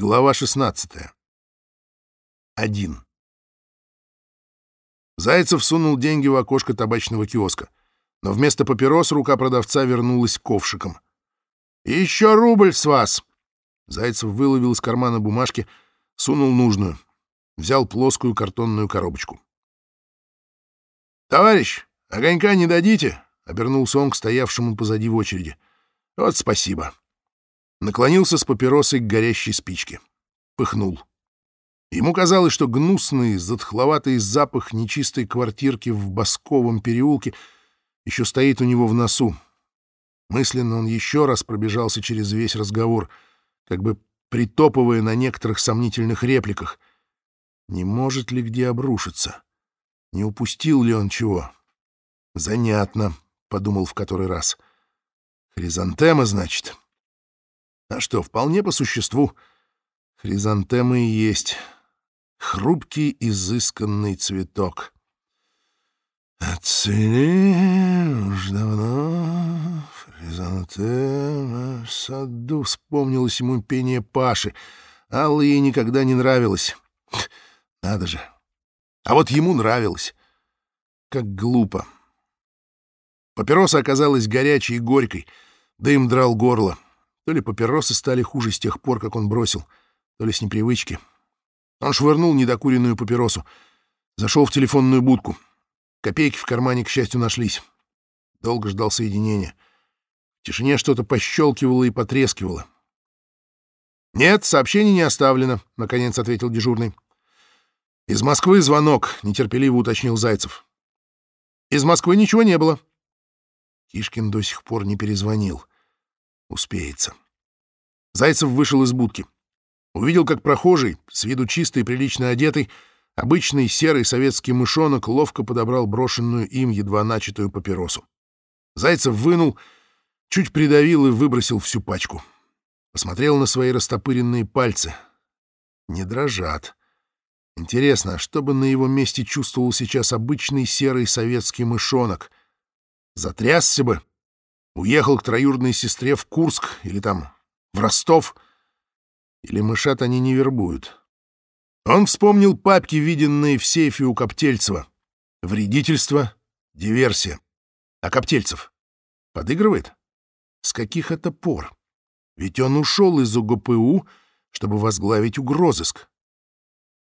Глава 16. Один. Зайцев сунул деньги в окошко табачного киоска, но вместо папирос рука продавца вернулась ковшиком. «Еще рубль с вас!» Зайцев выловил из кармана бумажки, сунул нужную, взял плоскую картонную коробочку. «Товарищ, огонька не дадите?» — обернулся он к стоявшему позади в очереди. «Вот спасибо». Наклонился с папиросой к горящей спичке. Пыхнул. Ему казалось, что гнусный, затхловатый запах нечистой квартирки в Басковом переулке еще стоит у него в носу. Мысленно он еще раз пробежался через весь разговор, как бы притопывая на некоторых сомнительных репликах. Не может ли где обрушиться? Не упустил ли он чего? Занятно, — подумал в который раз. Хризантема, значит. А что, вполне по существу. Хризантемы и есть. Хрупкий, изысканный цветок. Отцели уж давно хризантема в саду. Вспомнилось ему пение Паши. Алла ей никогда не нравилось. Надо же. А вот ему нравилось. Как глупо. Папироса оказалась горячей и горькой. Дым драл горло. То ли папиросы стали хуже с тех пор, как он бросил, то ли с непривычки. Он швырнул недокуренную папиросу. Зашел в телефонную будку. Копейки в кармане, к счастью, нашлись. Долго ждал соединения. В тишине что-то пощелкивало и потрескивало. «Нет, сообщение не оставлено», — наконец ответил дежурный. «Из Москвы звонок», — нетерпеливо уточнил Зайцев. «Из Москвы ничего не было». Кишкин до сих пор не перезвонил. Успеется. Зайцев вышел из будки. Увидел, как прохожий, с виду чистый и прилично одетый, обычный серый советский мышонок ловко подобрал брошенную им едва начатую папиросу. Зайцев вынул, чуть придавил и выбросил всю пачку. Посмотрел на свои растопыренные пальцы. Не дрожат. Интересно, а что бы на его месте чувствовал сейчас обычный серый советский мышонок? Затрясся бы, Уехал к троюродной сестре в Курск или там в Ростов. Или мышат они не вербуют. Он вспомнил папки, виденные в сейфе у Коптельцева. Вредительство, диверсия. А Коптельцев подыгрывает? С каких это пор? Ведь он ушел из УГПУ, чтобы возглавить угрозыск.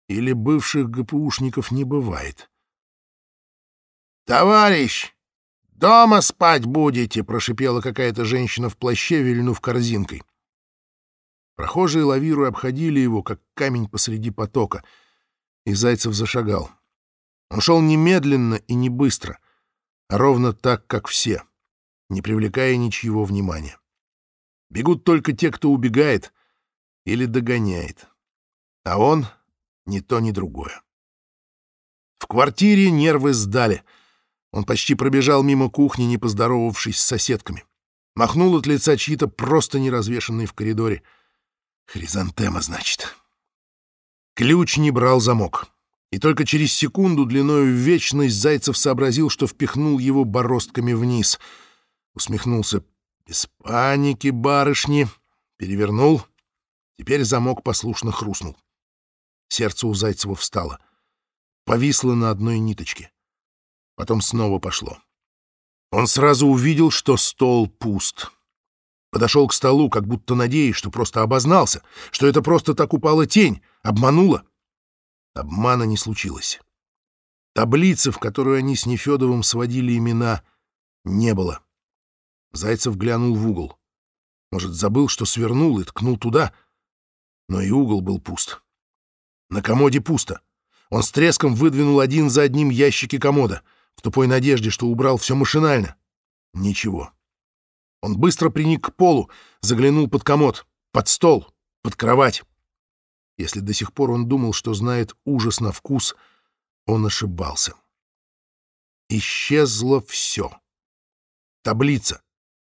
Или бывших ГПУшников не бывает? «Товарищ!» «Дома спать будете!» — прошипела какая-то женщина в плаще, вильнув корзинкой. Прохожие лавируя обходили его, как камень посреди потока, и Зайцев зашагал. Он шел немедленно и не быстро, а ровно так, как все, не привлекая ничьего внимания. Бегут только те, кто убегает или догоняет. А он — ни то, ни другое. В квартире нервы сдали — он почти пробежал мимо кухни, не поздоровавшись с соседками. Махнул от лица чьи-то просто неразвешенные в коридоре. Хризантема, значит. Ключ не брал замок. И только через секунду длиною в вечность Зайцев сообразил, что впихнул его бороздками вниз. Усмехнулся. Без паники, барышни. Перевернул. Теперь замок послушно хрустнул. Сердце у Зайцева встало. Повисло на одной ниточке. Потом снова пошло. Он сразу увидел, что стол пуст. Подошел к столу, как будто надеясь, что просто обознался, что это просто так упала тень, обманула. Обмана не случилось. Таблицы, в которую они с Нефедовым сводили имена, не было. Зайцев глянул в угол. Может, забыл, что свернул и ткнул туда? Но и угол был пуст. На комоде пусто. Он с треском выдвинул один за одним ящики комода — в тупой надежде, что убрал все машинально. Ничего. Он быстро приник к полу, заглянул под комод, под стол, под кровать. Если до сих пор он думал, что знает ужас на вкус, он ошибался. Исчезло все. Таблица.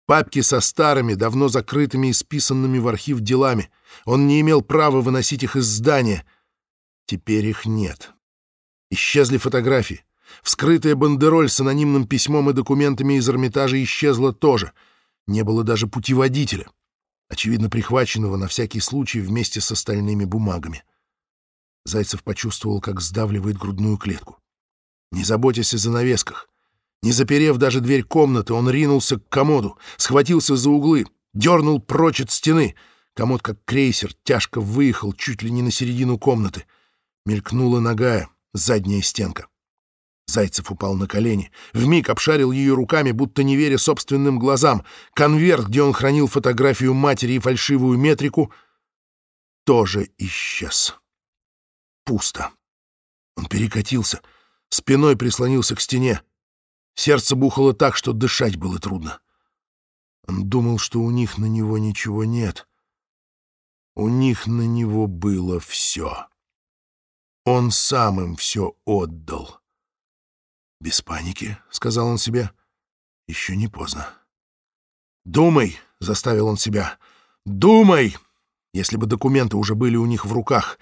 Папки со старыми, давно закрытыми и списанными в архив делами. Он не имел права выносить их из здания. Теперь их нет. Исчезли фотографии. Вскрытая бандероль с анонимным письмом и документами из Эрмитажа исчезла тоже. Не было даже путеводителя. очевидно прихваченного на всякий случай вместе с остальными бумагами. Зайцев почувствовал, как сдавливает грудную клетку. Не заботясь о занавесках, не заперев даже дверь комнаты, он ринулся к комоду, схватился за углы, дернул прочь от стены. Комод, как крейсер, тяжко выехал чуть ли не на середину комнаты. Мелькнула ногая, задняя стенка. Зайцев упал на колени, вмиг обшарил ее руками, будто не веря собственным глазам. Конверт, где он хранил фотографию матери и фальшивую метрику, тоже исчез. Пусто. Он перекатился, спиной прислонился к стене. Сердце бухало так, что дышать было трудно. Он думал, что у них на него ничего нет. У них на него было все. Он сам им все отдал. «Без паники», — сказал он себе, — «еще не поздно». «Думай», — заставил он себя, — «думай!» Если бы документы уже были у них в руках,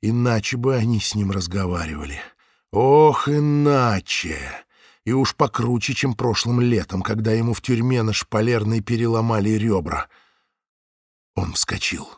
иначе бы они с ним разговаривали. Ох, иначе! И уж покруче, чем прошлым летом, когда ему в тюрьме на шпалерной переломали ребра. Он вскочил.